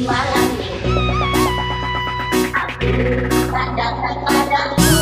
malam ini aku datang padamu.